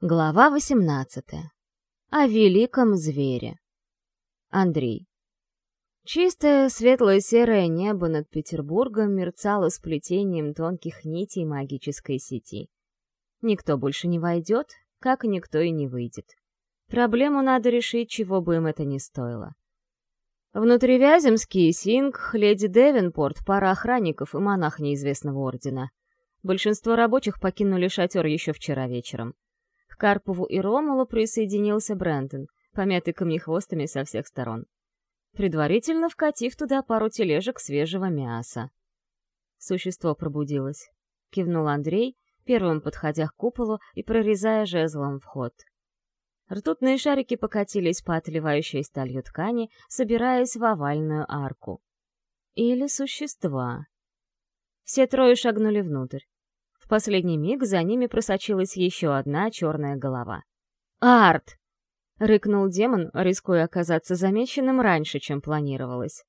Глава 18. О великом звере. Андрей. Чистое светло-серое небо над Петербургом мерцало сплетением тонких нитей магической сети. Никто больше не войдет, как никто и не выйдет. Проблему надо решить, чего бы им это ни стоило. Внутри Вяземский, Синг, леди Девенпорт, пара охранников и монах неизвестного ордена. Большинство рабочих покинули шатер еще вчера вечером. Карпову и Ромулу присоединился Брэндон, помятый камнехвостами со всех сторон. Предварительно вкатив туда пару тележек свежего мяса. Существо пробудилось. Кивнул Андрей, первым подходя к куполу и прорезая жезлом вход. Ртутные шарики покатились по отливающей сталью ткани, собираясь в овальную арку. Или существа. Все трое шагнули внутрь. В последний миг за ними просочилась еще одна черная голова. «Арт!» — рыкнул демон, рискуя оказаться замеченным раньше, чем планировалось.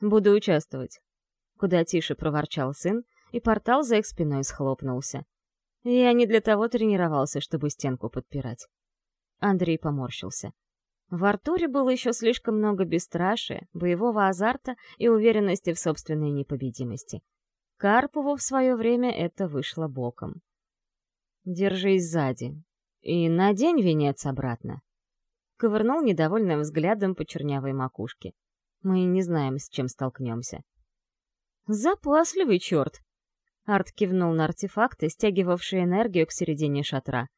«Буду участвовать», — куда тише проворчал сын, и портал за их спиной схлопнулся. Я не для того тренировался, чтобы стенку подпирать. Андрей поморщился. В Артуре было еще слишком много бесстрашия, боевого азарта и уверенности в собственной непобедимости. Карпову в свое время это вышло боком. «Держись сзади. И надень венец обратно». Ковырнул недовольным взглядом по чернявой макушке. «Мы не знаем, с чем столкнемся». «Запасливый черт!» Арт кивнул на артефакты, стягивавшие энергию к середине шатра.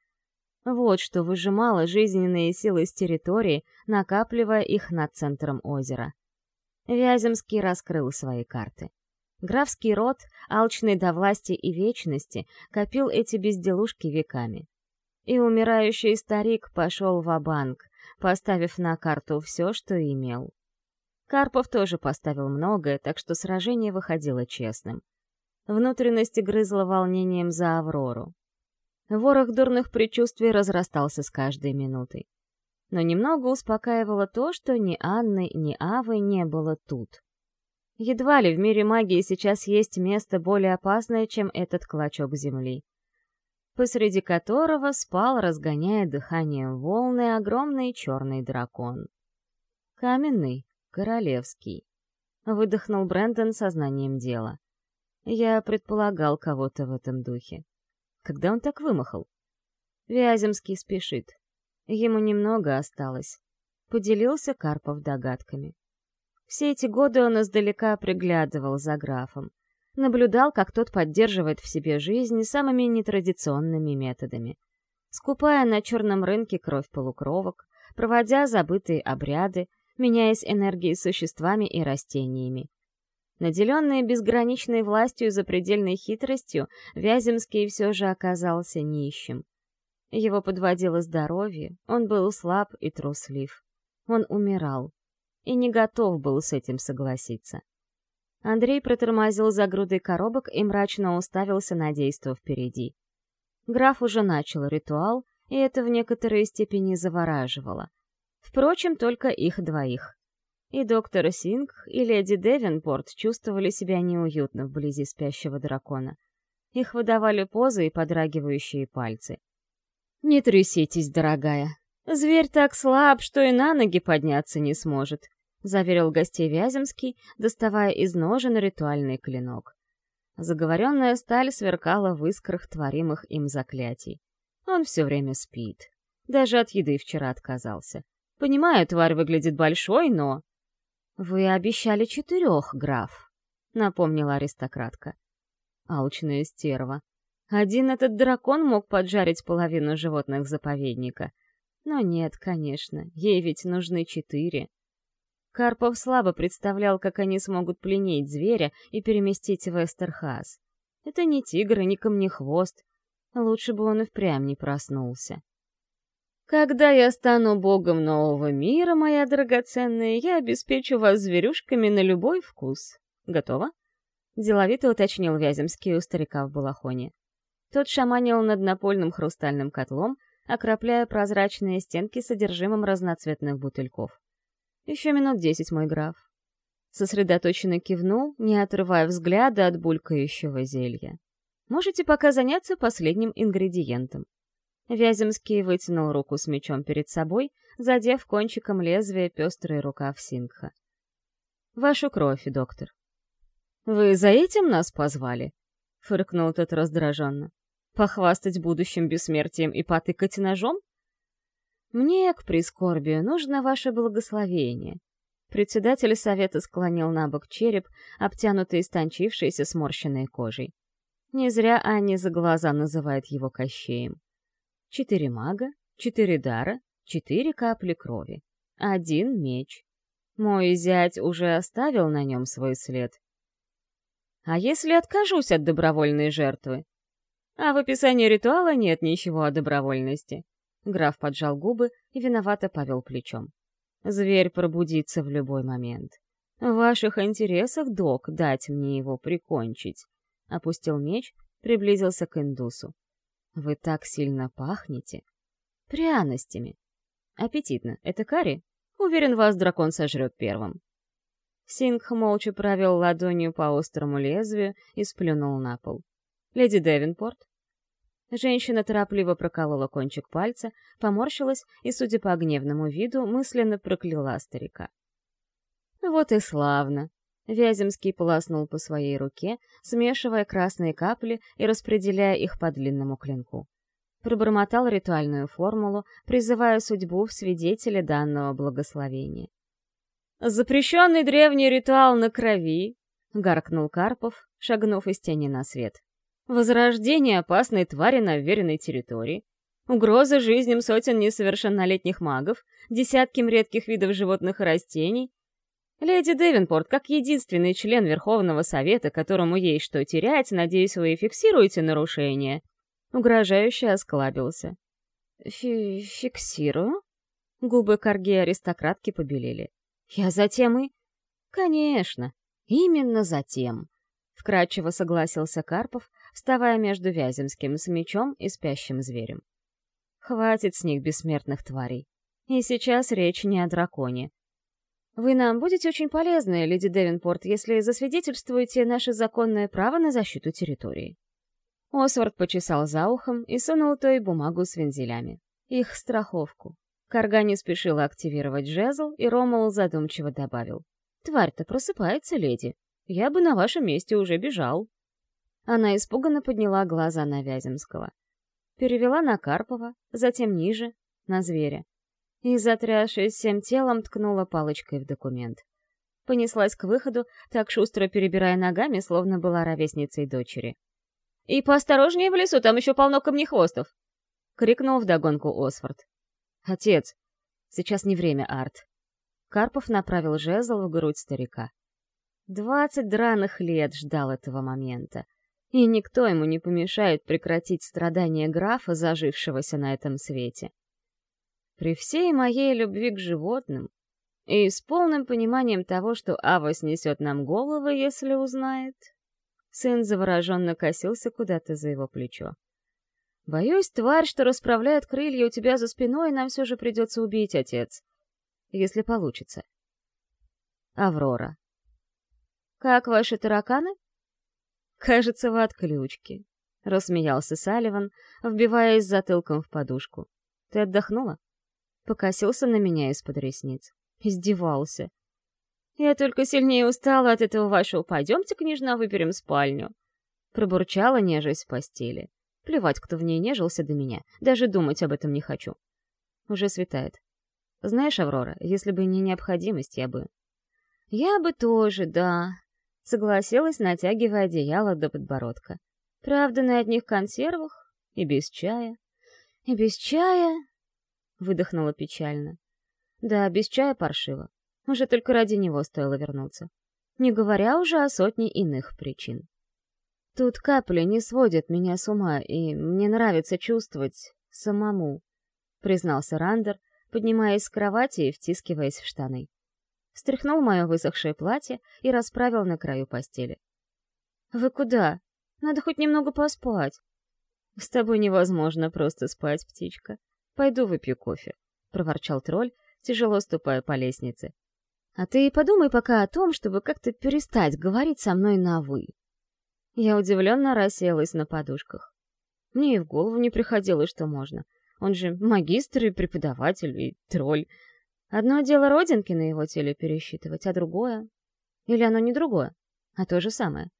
Вот что выжимало жизненные силы из территории, накапливая их над центром озера. Вяземский раскрыл свои карты. Графский род, алчный до власти и вечности, копил эти безделушки веками. И умирающий старик пошел в банк поставив на карту все, что имел. Карпов тоже поставил многое, так что сражение выходило честным. Внутренности грызло волнением за Аврору. Ворох дурных предчувствий разрастался с каждой минутой. Но немного успокаивало то, что ни Анны, ни Авы не было тут. Едва ли в мире магии сейчас есть место более опасное, чем этот клочок земли, посреди которого спал, разгоняя дыханием волны, огромный черный дракон. Каменный, королевский. Выдохнул Брэндон сознанием дела. Я предполагал кого-то в этом духе. Когда он так вымахал? Вяземский спешит. Ему немного осталось. Поделился Карпов догадками. Все эти годы он издалека приглядывал за графом. Наблюдал, как тот поддерживает в себе жизнь самыми нетрадиционными методами. Скупая на черном рынке кровь полукровок, проводя забытые обряды, меняясь энергией существами и растениями. Наделенный безграничной властью и запредельной хитростью, Вяземский все же оказался нищим. Его подводило здоровье, он был слаб и труслив. Он умирал и не готов был с этим согласиться. Андрей протормозил за грудой коробок и мрачно уставился на действо впереди. Граф уже начал ритуал, и это в некоторой степени завораживало. Впрочем, только их двоих. И доктор Синг, и леди Девенпорт чувствовали себя неуютно вблизи спящего дракона. Их выдавали позы и подрагивающие пальцы. «Не тряситесь, дорогая. Зверь так слаб, что и на ноги подняться не сможет заверил гостей Вяземский, доставая из ножен ритуальный клинок. Заговоренная сталь сверкала в искрах творимых им заклятий. Он все время спит. Даже от еды вчера отказался. Понимаю, тварь выглядит большой, но... «Вы обещали четырех, граф», — напомнила аристократка. Алчная стерва. Один этот дракон мог поджарить половину животных заповедника. Но нет, конечно, ей ведь нужны четыре. Карпов слабо представлял, как они смогут пленить зверя и переместить в Эстерхаз. Это не тигр и не камнехвост. Лучше бы он и впрямь не проснулся. «Когда я стану богом нового мира, моя драгоценная, я обеспечу вас зверюшками на любой вкус. Готово?» Деловито уточнил Вяземский у старика в балахоне. Тот шаманил над напольным хрустальным котлом, окропляя прозрачные стенки содержимым разноцветных бутыльков. Еще минут десять, мой граф. Сосредоточенно кивнул, не отрывая взгляда от булькающего зелья. Можете пока заняться последним ингредиентом. Вяземский вытянул руку с мечом перед собой, задев кончиком лезвия пестрый рукав Сингха. «Вашу кровь, доктор». «Вы за этим нас позвали?» — фыркнул тот раздраженно. «Похвастать будущим бессмертием и потыкать ножом?» «Мне, к прискорбию, нужно ваше благословение». Председатель совета склонил на бок череп, обтянутый истончившейся сморщенной кожей. Не зря Анни за глаза называет его Кощеем. Четыре мага, четыре дара, четыре капли крови. Один меч. Мой зять уже оставил на нем свой след. А если откажусь от добровольной жертвы? А в описании ритуала нет ничего о добровольности. Граф поджал губы и виновато повел плечом. Зверь пробудится в любой момент. В ваших интересах, док, дать мне его прикончить. Опустил меч, приблизился к индусу. Вы так сильно пахнете. Пряностями. Аппетитно. Это карри? Уверен, вас дракон сожрет первым. Сингх молча провел ладонью по острому лезвию и сплюнул на пол. «Леди Девинпорт?» Женщина торопливо проколола кончик пальца, поморщилась и, судя по гневному виду, мысленно прокляла старика. «Вот и славно!» Вяземский полоснул по своей руке, смешивая красные капли и распределяя их по длинному клинку. Пробормотал ритуальную формулу, призывая судьбу в свидетеля данного благословения. «Запрещенный древний ритуал на крови!» — гаркнул Карпов, шагнув из тени на свет. «Возрождение опасной твари на уверенной территории, угроза жизням сотен несовершеннолетних магов, десяткам редких видов животных и растений, Леди Девинпорт, как единственный член Верховного Совета, которому есть что терять, надеюсь, вы фиксируете нарушение?» Угрожающе осклабился. Фи «Фиксирую?» Губы корги-аристократки побелели. «Я затем и...» «Конечно, именно затем!» Вкратчиво согласился Карпов, вставая между Вяземским с мечом и спящим зверем. «Хватит с них бессмертных тварей. И сейчас речь не о драконе, вы нам будете очень полезны, леди Девинпорт, если засвидетельствуете наше законное право на защиту территории». Освард почесал за ухом и сунул той бумагу с вензелями. Их страховку. Карга не спешила активировать жезл, и Ромул задумчиво добавил. «Тварь-то просыпается, леди. Я бы на вашем месте уже бежал». Она испуганно подняла глаза на Вяземского. Перевела на Карпова, затем ниже, на зверя и, затрясшись всем телом, ткнула палочкой в документ. Понеслась к выходу, так шустро перебирая ногами, словно была ровесницей дочери. «И поосторожнее в лесу, там еще полно камнехвостов!» — крикнул вдогонку Осфорд. «Отец, сейчас не время, Арт». Карпов направил жезл в грудь старика. Двадцать драных лет ждал этого момента, и никто ему не помешает прекратить страдания графа, зажившегося на этом свете. При всей моей любви к животным и с полным пониманием того, что Ава снесет нам головы, если узнает, сын завороженно косился куда-то за его плечо. «Боюсь, тварь, что расправляет крылья у тебя за спиной, нам все же придется убить, отец. Если получится». Аврора. «Как ваши тараканы?» «Кажется, в отключке», — рассмеялся Салливан, вбиваясь затылком в подушку. «Ты отдохнула?» покосился на меня из-под ресниц. Издевался. «Я только сильнее устала от этого вашего «пойдемте, княжна, выберем спальню». Пробурчала, нежесть в постели. Плевать, кто в ней нежился до меня. Даже думать об этом не хочу. Уже светает. Знаешь, Аврора, если бы не необходимость, я бы... Я бы тоже, да. Согласилась, натягивая одеяло до подбородка. Правда, на одних консервах и без чая. И без чая выдохнула печально. Да, без чая паршиво. Уже только ради него стоило вернуться. Не говоря уже о сотне иных причин. Тут капли не сводят меня с ума, и мне нравится чувствовать самому, признался Рандер, поднимаясь с кровати и втискиваясь в штаны. Стряхнул мое высохшее платье и расправил на краю постели. «Вы куда? Надо хоть немного поспать». «С тобой невозможно просто спать, птичка», Пойду выпью кофе», — проворчал тролль, тяжело ступая по лестнице. «А ты подумай пока о том, чтобы как-то перестать говорить со мной на «вы». Я удивленно расселась на подушках. Мне и в голову не приходило, что можно. Он же магистр и преподаватель, и тролль. Одно дело родинки на его теле пересчитывать, а другое... Или оно не другое, а то же самое.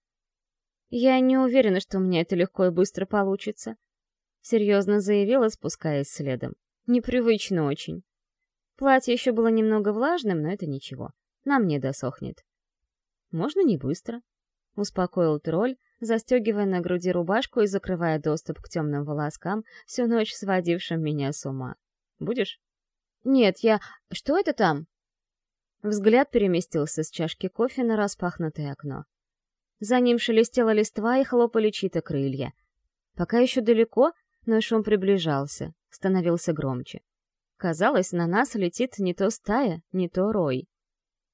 Я не уверена, что у меня это легко и быстро получится. Серьезно заявила, спускаясь следом. Непривычно очень. Платье еще было немного влажным, но это ничего. Нам не досохнет. Можно не быстро. Успокоил тролль, застегивая на груди рубашку и закрывая доступ к темным волоскам, всю ночь сводившим меня с ума. «Будешь?» «Нет, я... Что это там?» Взгляд переместился с чашки кофе на распахнутое окно. За ним шелестела листва и хлопали чьи-то крылья. Пока еще далеко, но шум приближался, становился громче. Казалось, на нас летит не то стая, не то рой.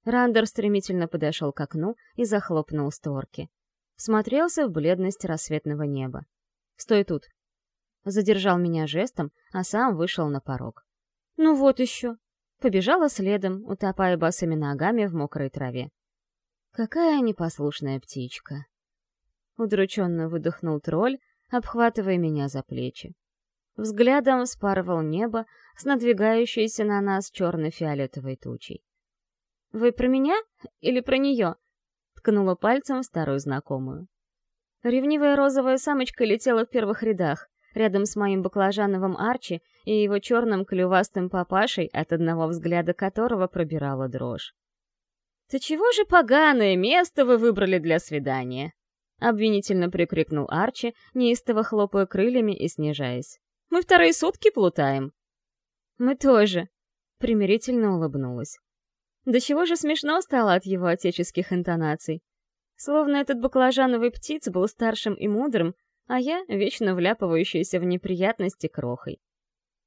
Рандер стремительно подошел к окну и захлопнул створки. Смотрелся в бледность рассветного неба. «Стой тут!» Задержал меня жестом, а сам вышел на порог. «Ну вот еще!» Побежала следом, утопая босыми ногами в мокрой траве. «Какая непослушная птичка!» Удрученно выдохнул тролль, обхватывая меня за плечи. Взглядом спарывал небо с надвигающейся на нас черно-фиолетовой тучей. «Вы про меня или про нее?» — ткнула пальцем старую знакомую. Ревнивая розовая самочка летела в первых рядах, рядом с моим баклажановым Арчи и его черным клювастым папашей, от одного взгляда которого пробирала дрожь. «Ты чего же поганое место вы выбрали для свидания?» — обвинительно прикрикнул Арчи, неистово хлопая крыльями и снижаясь. «Мы вторые сутки плутаем». «Мы тоже», — примирительно улыбнулась. До чего же смешно стало от его отеческих интонаций. Словно этот баклажановый птиц был старшим и мудрым, а я — вечно вляпывающаяся в неприятности крохой.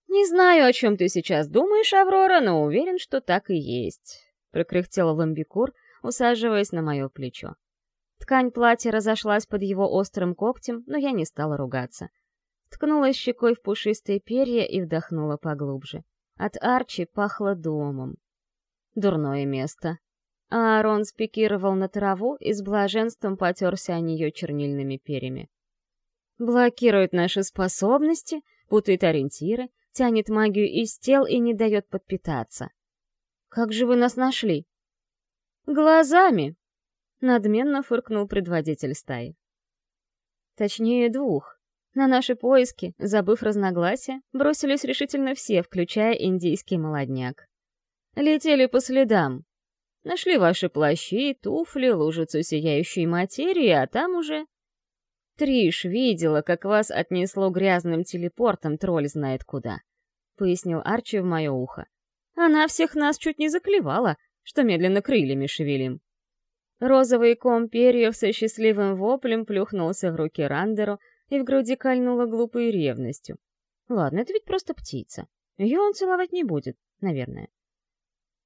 «Не знаю, о чем ты сейчас думаешь, Аврора, но уверен, что так и есть», — прокряхтел ламбикур, усаживаясь на мое плечо. Ткань платья разошлась под его острым когтем, но я не стала ругаться. Ткнулась щекой в пушистые перья и вдохнула поглубже. От Арчи пахло домом. Дурное место. Аарон спикировал на траву и с блаженством потерся о нее чернильными перьями. Блокирует наши способности, путает ориентиры, тянет магию из тел и не дает подпитаться. Как же вы нас нашли? Глазами! Надменно фыркнул предводитель стаи. Точнее, двух. На наши поиски, забыв разногласия, бросились решительно все, включая индийский молодняк. Летели по следам. Нашли ваши плащи, туфли, лужицу сияющей материи, а там уже... Триш видела, как вас отнесло грязным телепортом, тролль знает куда, — пояснил Арчи в мое ухо. Она всех нас чуть не заклевала, что медленно крыльями шевелим. Розовый ком перьев со счастливым воплем плюхнулся в руки Рандеру и в груди кольнула глупой ревностью. Ладно, это ведь просто птица. Ее он целовать не будет, наверное.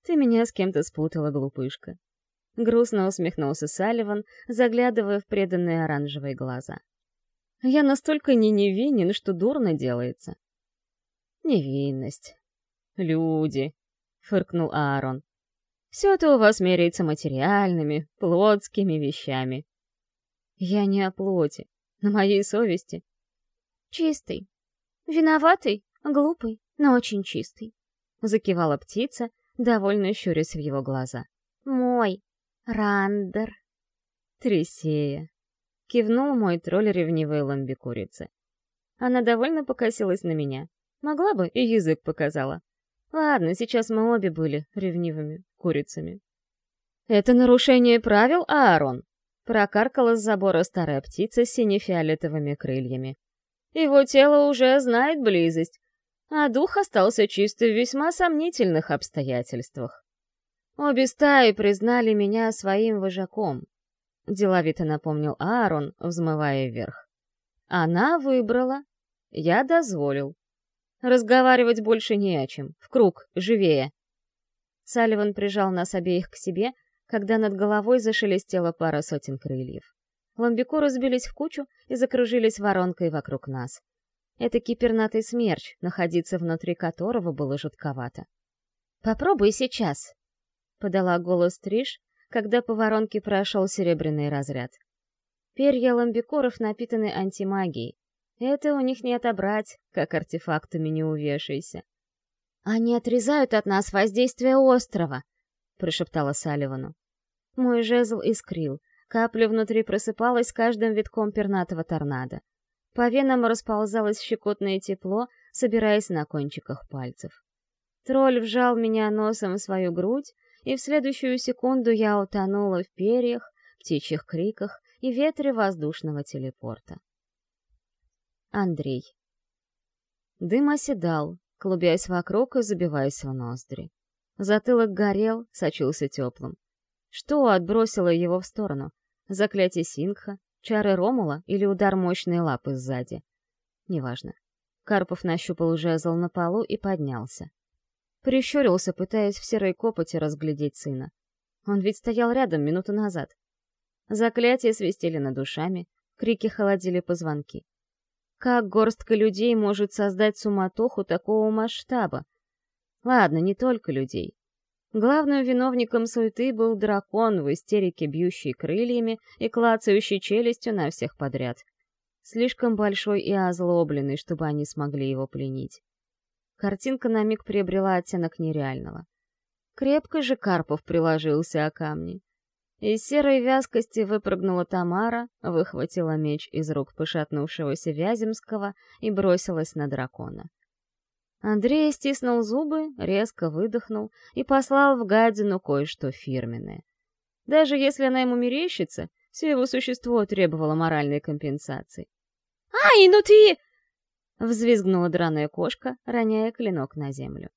Ты меня с кем-то спутала, глупышка. Грустно усмехнулся Салливан, заглядывая в преданные оранжевые глаза. Я настолько не невинен, что дурно делается. Невинность. Люди, фыркнул Аарон. Все это у вас меряется материальными, плотскими вещами. Я не о плоти, на моей совести. Чистый. Виноватый, глупый, но очень чистый. Закивала птица, довольно щурясь в его глаза. Мой. Рандер. Трисея. Кивнул мой тролль ревнивой ламбикурицы. Она довольно покосилась на меня. Могла бы и язык показала. Ладно, сейчас мы обе были ревнивыми курицами. «Это нарушение правил, Аарон!» Прокаркала с забора старая птица с сине-фиолетовыми крыльями. «Его тело уже знает близость, а дух остался чисто в весьма сомнительных обстоятельствах. Обе стаи признали меня своим вожаком», — деловито напомнил Аарон, взмывая вверх. «Она выбрала, я дозволил. Разговаривать больше не о чем. В круг, живее. Салливан прижал нас обеих к себе, когда над головой зашелестела пара сотен крыльев. Ламбику разбились в кучу и закружились воронкой вокруг нас. Это кипернатый смерч, находиться внутри которого было жутковато. «Попробуй сейчас», — подала голос Триш, когда по воронке прошел серебряный разряд. Перья ламбикоров напитаны антимагией, Это у них не отобрать, как артефактами не увешайся. «Они отрезают от нас воздействие острова», — прошептала Салливану. Мой жезл искрил, капля внутри просыпалась каждым витком пернатого торнадо. По венам расползалось щекотное тепло, собираясь на кончиках пальцев. Тролль вжал меня носом в свою грудь, и в следующую секунду я утонула в перьях, птичьих криках и ветре воздушного телепорта. Андрей. Дым оседал, клубясь вокруг и забиваясь в ноздри. Затылок горел, сочился теплым. Что отбросило его в сторону? Заклятие Сингха, чары Ромула или удар мощной лапы сзади? Неважно. Карпов нащупал жезл на полу и поднялся. Прищурился, пытаясь в серой копоти разглядеть сына. Он ведь стоял рядом минуту назад. Заклятия свистели над душами, крики холодили позвонки. Как горстка людей может создать суматоху такого масштаба? Ладно, не только людей. Главным виновником суеты был дракон в истерике, бьющий крыльями и клацающий челюстью на всех подряд. Слишком большой и озлобленный, чтобы они смогли его пленить. Картинка на миг приобрела оттенок нереального. Крепко же Карпов приложился о камни. Из серой вязкости выпрыгнула Тамара, выхватила меч из рук пошатнувшегося Вяземского и бросилась на дракона. Андрей стиснул зубы, резко выдохнул и послал в гадину кое-что фирменное. Даже если она ему мерещится, все его существо требовало моральной компенсации. «Ай, ну ты...» Взвизгнула драная кошка, роняя клинок на землю.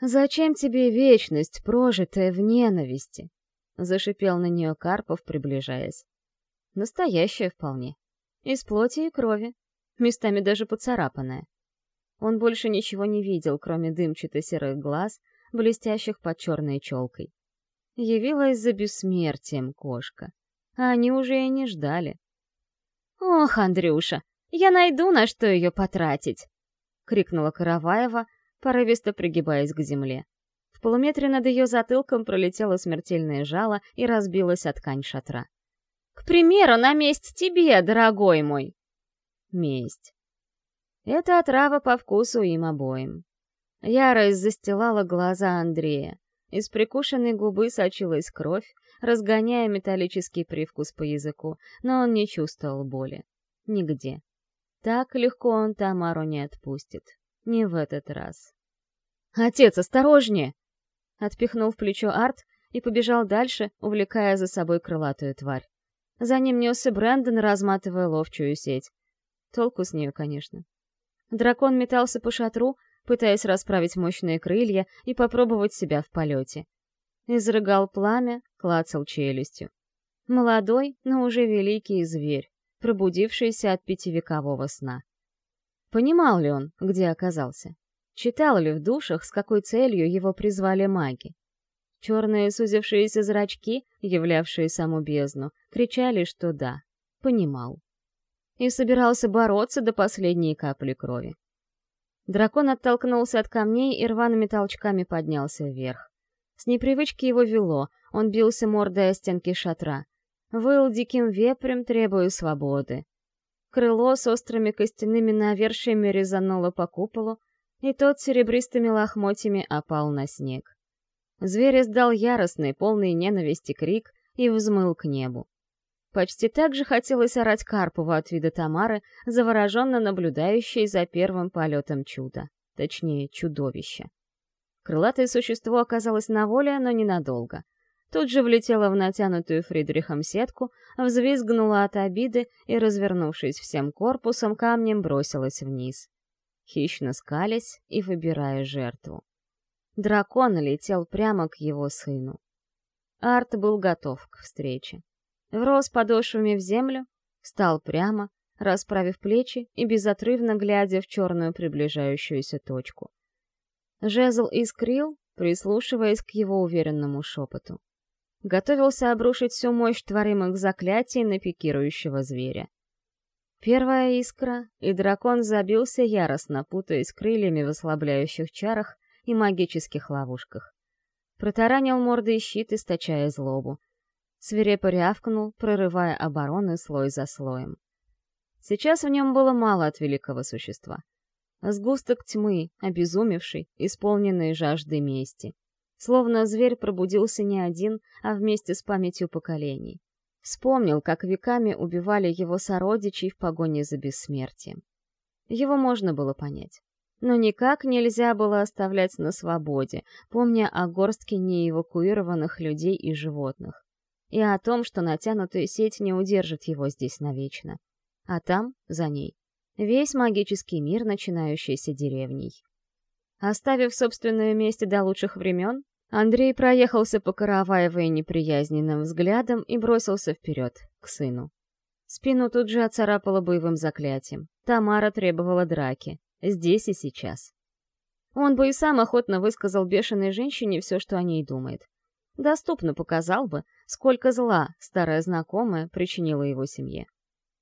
«Зачем тебе вечность, прожитая в ненависти?» Зашипел на нее Карпов, приближаясь. Настоящая вполне. Из плоти и крови. Местами даже поцарапанная. Он больше ничего не видел, кроме дымчато-серых глаз, блестящих под черной челкой. Явилась за бессмертием кошка. А они уже и не ждали. «Ох, Андрюша, я найду, на что ее потратить!» — крикнула Караваева, порывисто пригибаясь к земле. В полуметре над ее затылком пролетело смертельное жало и разбилось от ткань шатра. «К примеру, на месть тебе, дорогой мой!» Месть. Это отрава по вкусу им обоим. Ярость застилала глаза Андрея. Из прикушенной губы сочилась кровь, разгоняя металлический привкус по языку, но он не чувствовал боли. Нигде. Так легко он Тамару не отпустит. Не в этот раз. «Отец, осторожнее!» Отпихнул в плечо Арт и побежал дальше, увлекая за собой крылатую тварь. За ним несся Брэндон, разматывая ловчую сеть. Толку с нее, конечно. Дракон метался по шатру, пытаясь расправить мощные крылья и попробовать себя в полете. Изрыгал пламя, клацал челюстью. Молодой, но уже великий зверь пробудившийся от пятивекового сна. Понимал ли он, где оказался? Читал ли в душах, с какой целью его призвали маги? Черные сузившиеся зрачки, являвшие саму бездну, кричали, что да, понимал. И собирался бороться до последней капли крови. Дракон оттолкнулся от камней и рваными толчками поднялся вверх. С непривычки его вело, он бился мордой о стенки шатра, Выл диким вепрем, требуя свободы. Крыло с острыми костяными навершиями резануло по куполу, и тот серебристыми лохмотьями опал на снег. Зверь издал яростный, полный ненависти крик и взмыл к небу. Почти так же хотелось орать Карпову от вида Тамары, завороженно наблюдающей за первым полетом чуда, точнее, чудовища. Крылатое существо оказалось на воле, но ненадолго — Тут же влетела в натянутую Фридрихом сетку, взвизгнула от обиды и, развернувшись всем корпусом, камнем бросилась вниз. Хищно скались и выбирая жертву. Дракон летел прямо к его сыну. Арт был готов к встрече. Врос подошвами в землю, встал прямо, расправив плечи и безотрывно глядя в черную приближающуюся точку. Жезл искрил, прислушиваясь к его уверенному шепоту готовился обрушить всю мощь творимых заклятий на пикирующего зверя. Первая искра, и дракон забился яростно, путаясь крыльями в ослабляющих чарах и магических ловушках. Протаранил морды и щит, источая злобу. Свирепо рявкнул, прорывая обороны слой за слоем. Сейчас в нем было мало от великого существа. Сгусток тьмы, обезумевший, исполненный жаждой мести. Словно зверь пробудился не один, а вместе с памятью поколений. Вспомнил, как веками убивали его сородичей в погоне за бессмертием. Его можно было понять. Но никак нельзя было оставлять на свободе, помня о горстке неэвакуированных людей и животных. И о том, что натянутая сеть не удержит его здесь навечно. А там, за ней, весь магический мир, начинающийся деревней. Оставив собственное место до лучших времен, Андрей проехался по Караваевой неприязненным взглядом и бросился вперед, к сыну. Спину тут же оцарапало боевым заклятием. Тамара требовала драки. Здесь и сейчас. Он бы и сам охотно высказал бешеной женщине все, что о ней думает. Доступно показал бы, сколько зла старая знакомая причинила его семье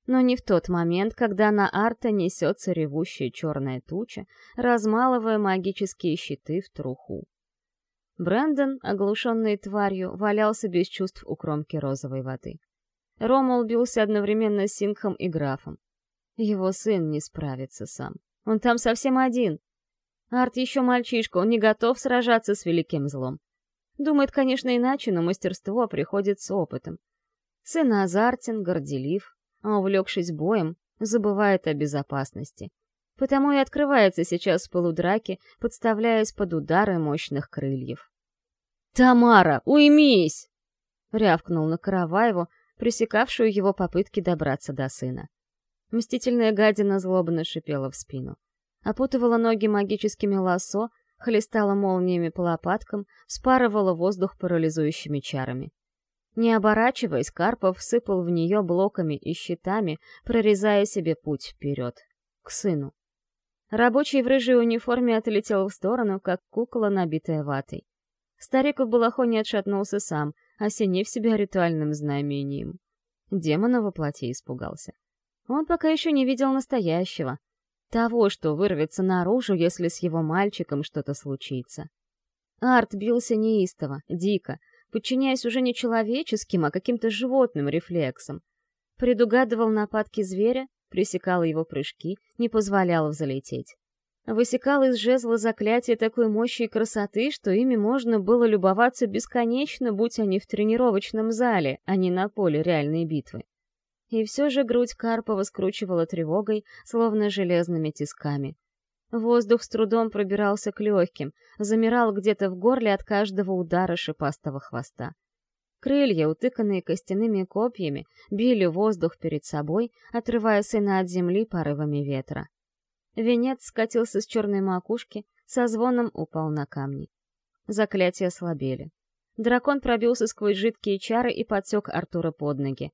но не в тот момент, когда на Арта несется ревущая черная туча, размалывая магические щиты в труху. Брэндон, оглушенный тварью, валялся без чувств у кромки розовой воды. Ромул бился одновременно с Сингхом и графом. Его сын не справится сам. Он там совсем один. Арт еще мальчишка, он не готов сражаться с великим злом. Думает, конечно, иначе, но мастерство приходит с опытом. Сын азартен, горделив, а увлекшись боем, забывает о безопасности. Потому и открывается сейчас в полудраке, подставляясь под удары мощных крыльев. «Тамара, уймись!» — рявкнул на Караваеву, пресекавшую его попытки добраться до сына. Мстительная гадина злобно шипела в спину. Опутывала ноги магическими лассо, хлестала молниями по лопаткам, спарывала воздух парализующими чарами. Не оборачиваясь, Карпов сыпал в нее блоками и щитами, прорезая себе путь вперед. К сыну. Рабочий в рыжей униформе отлетел в сторону, как кукла, набитая ватой. Старик в балахоне отшатнулся сам, осенив себя ритуальным знамением. Демона во плоти испугался. Он пока еще не видел настоящего. Того, что вырвется наружу, если с его мальчиком что-то случится. Арт бился неистово, дико, подчиняясь уже не человеческим, а каким-то животным рефлексам. Предугадывал нападки зверя, пресекал его прыжки, не позволял взлететь. Высекал из жезла заклятия такой мощи и красоты, что ими можно было любоваться бесконечно, будь они в тренировочном зале, а не на поле реальной битвы. И все же грудь Карпова скручивала тревогой, словно железными тисками. Воздух с трудом пробирался к легким, замирал где-то в горле от каждого удара шипастого хвоста. Крылья, утыканные костяными копьями, били воздух перед собой, отрывая сына от земли порывами ветра. Венец скатился с черной макушки, со звоном упал на камни. Заклятия слабели. Дракон пробился сквозь жидкие чары и подсек Артура под ноги.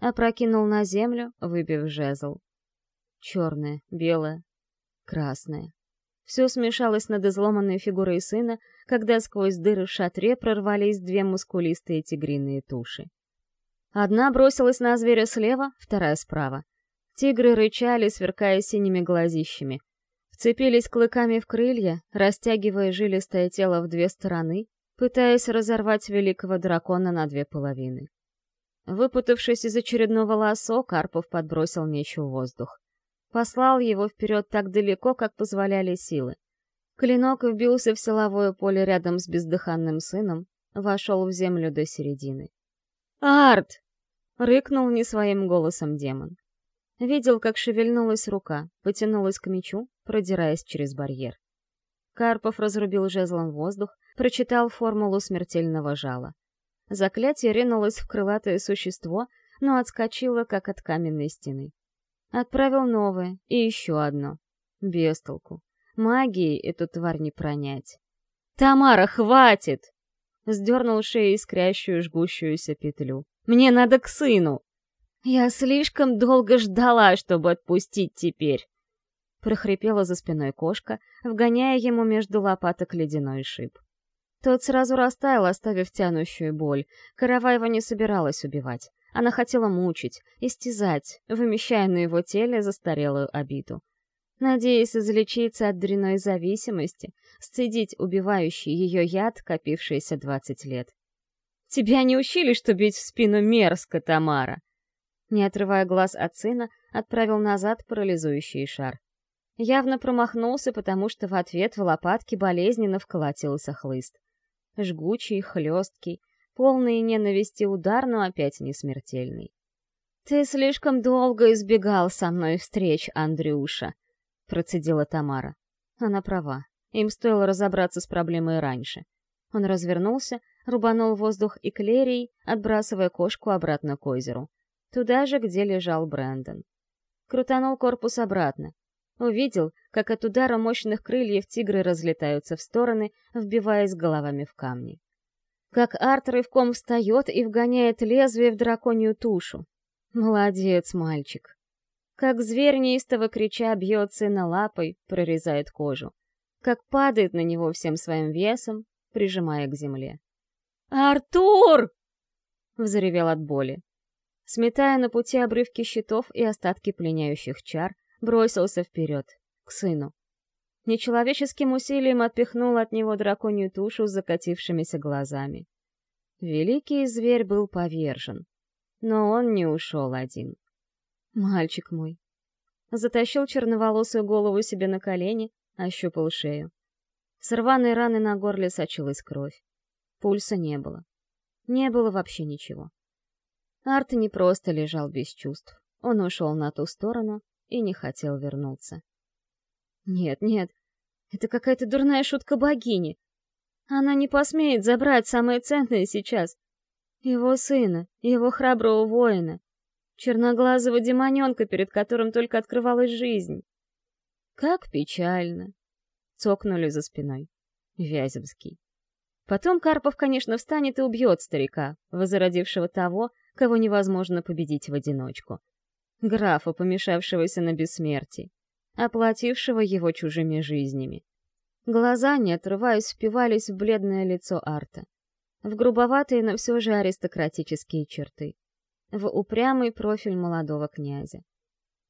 Опрокинул на землю, выбив жезл. Черное, белое, красное. Все смешалось над изломанной фигурой сына, когда сквозь дыры в шатре прорвались две мускулистые тигриные туши. Одна бросилась на зверя слева, вторая справа. Тигры рычали, сверкая синими глазищами. Вцепились клыками в крылья, растягивая жилистое тело в две стороны, пытаясь разорвать великого дракона на две половины. Выпутавшись из очередного лосо, Карпов подбросил меч в воздух послал его вперед так далеко, как позволяли силы. Клинок вбился в силовое поле рядом с бездыханным сыном, вошел в землю до середины. «Арт!» — рыкнул не своим голосом демон. Видел, как шевельнулась рука, потянулась к мечу, продираясь через барьер. Карпов разрубил жезлом воздух, прочитал формулу смертельного жала. Заклятие ринулось в крылатое существо, но отскочило, как от каменной стены. Отправил новое и еще одно. Без толку. Магией эту тварь не пронять. «Тамара, хватит!» Сдернул шею искрящую жгущуюся петлю. «Мне надо к сыну!» «Я слишком долго ждала, чтобы отпустить теперь!» Прохрипела за спиной кошка, вгоняя ему между лопаток ледяной шип. Тот сразу растаял, оставив тянущую боль. Караваева не собиралась убивать. Она хотела мучить, истязать, вымещая на его теле застарелую обиду. Надеясь излечиться от дрянной зависимости, сцедить убивающий ее яд, копившийся двадцать лет. «Тебя не учили, что бить в спину мерзко, Тамара!» Не отрывая глаз от сына, отправил назад парализующий шар. Явно промахнулся, потому что в ответ в лопатки болезненно вколотился хлыст. Жгучий, хлесткий, полный ненависти удар, но опять не смертельный. «Ты слишком долго избегал со мной встреч, Андрюша», — процедила Тамара. Она права. Им стоило разобраться с проблемой раньше. Он развернулся, рубанул воздух и клерий, отбрасывая кошку обратно к озеру. Туда же, где лежал Брэндон. Крутанул корпус обратно. Увидел, как от удара мощных крыльев тигры разлетаются в стороны, вбиваясь головами в камни. Как Арт рывком встает и вгоняет лезвие в драконью тушу. Молодец, мальчик. Как зверь неистово крича бьет сына лапой, прорезает кожу. Как падает на него всем своим весом, прижимая к земле. «Артур!» — взревел от боли. Сметая на пути обрывки щитов и остатки пленяющих чар, бросился вперед, к сыну. Нечеловеческим усилием отпихнул от него драконью тушу с закатившимися глазами. Великий зверь был повержен. Но он не ушел один. Мальчик мой. Затащил черноволосую голову себе на колени, ощупал шею. С рваной раны на горле сочилась кровь. Пульса не было. Не было вообще ничего. Арт не просто лежал без чувств. Он ушел на ту сторону и не хотел вернуться. Нет, нет, это какая-то дурная шутка богини. Она не посмеет забрать самое ценное сейчас. Его сына, его храброго воина, черноглазого демоненка, перед которым только открывалась жизнь. Как печально. Цокнули за спиной. Вяземский. Потом Карпов, конечно, встанет и убьет старика, возродившего того, кого невозможно победить в одиночку. Графа, помешавшегося на бессмертии, оплатившего его чужими жизнями. Глаза, не отрываясь, впивались в бледное лицо Арта в грубоватые, но все же аристократические черты, в упрямый профиль молодого князя.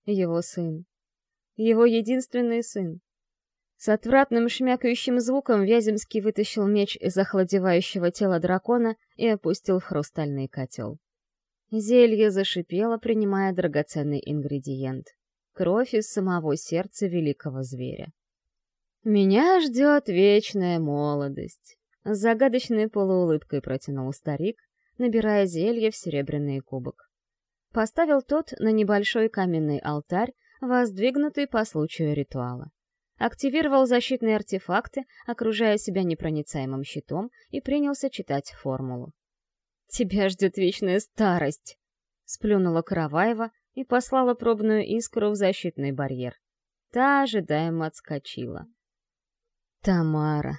Его сын. Его единственный сын. С отвратным шмякающим звуком Вяземский вытащил меч из охладевающего тела дракона и опустил в хрустальный котел. Зелье зашипело, принимая драгоценный ингредиент — кровь из самого сердца великого зверя. «Меня ждет вечная молодость», с загадочной полуулыбкой протянул старик, набирая зелье в серебряный кубок. Поставил тот на небольшой каменный алтарь, воздвигнутый по случаю ритуала. Активировал защитные артефакты, окружая себя непроницаемым щитом, и принялся читать формулу. «Тебя ждет вечная старость!» — сплюнула Караваева и послала пробную искру в защитный барьер. Та ожидаемо отскочила. «Тамара,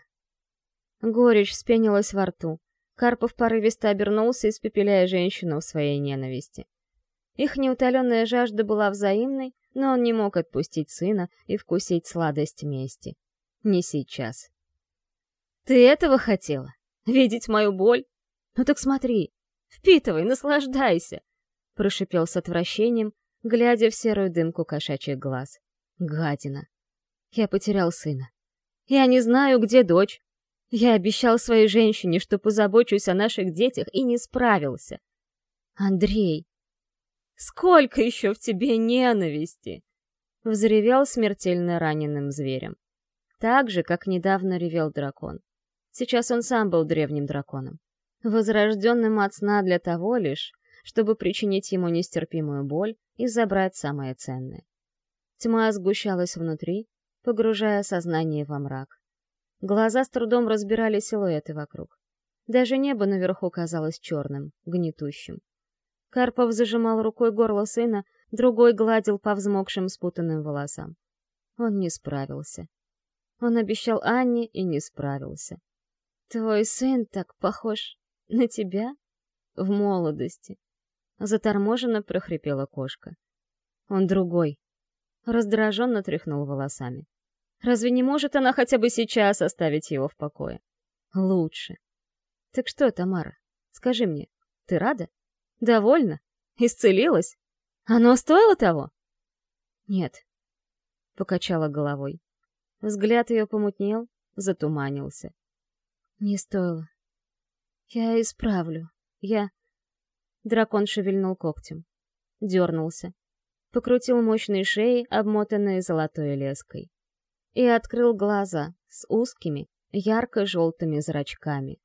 Горечь вспенилась во рту. Карпов порывисто обернулся, испепеляя женщину в своей ненависти. Их неутоленная жажда была взаимной, но он не мог отпустить сына и вкусить сладость мести. Не сейчас. «Ты этого хотела? Видеть мою боль? Ну так смотри, впитывай, наслаждайся!» Прошипел с отвращением, глядя в серую дымку кошачьих глаз. «Гадина! Я потерял сына. Я не знаю, где дочь, я обещал своей женщине, что позабочусь о наших детях, и не справился. Андрей, сколько еще в тебе ненависти? Взревел смертельно раненым зверем. Так же, как недавно ревел дракон. Сейчас он сам был древним драконом. Возрожденным от сна для того лишь, чтобы причинить ему нестерпимую боль и забрать самое ценное. Тьма сгущалась внутри, погружая сознание во мрак. Глаза с трудом разбирали силуэты вокруг. Даже небо наверху казалось черным, гнетущим. Карпов зажимал рукой горло сына, другой гладил по взмокшим спутанным волосам. Он не справился. Он обещал Анне и не справился. «Твой сын так похож на тебя в молодости», — заторможенно прохрипела кошка. «Он другой», — раздраженно тряхнул волосами. Разве не может она хотя бы сейчас оставить его в покое? Лучше. Так что, Тамара, скажи мне, ты рада? Довольна? Исцелилась? Оно стоило того? Нет. Покачала головой. Взгляд ее помутнел, затуманился. Не стоило. Я исправлю. Я... Дракон шевельнул когтем. Дернулся. покрутил мощной шеей, обмотанной золотой леской. И открыл глаза с узкими, ярко-желтыми зрачками.